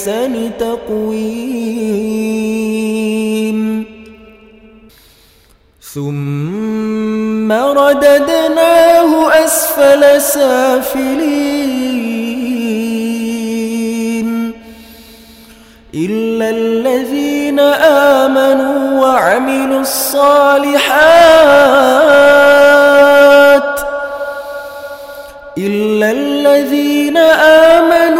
أحسن تقويم. ثم رددناه أسفل سافلين. إلا الذين آمنوا وعملوا الصالحات. إلا الذين آمنوا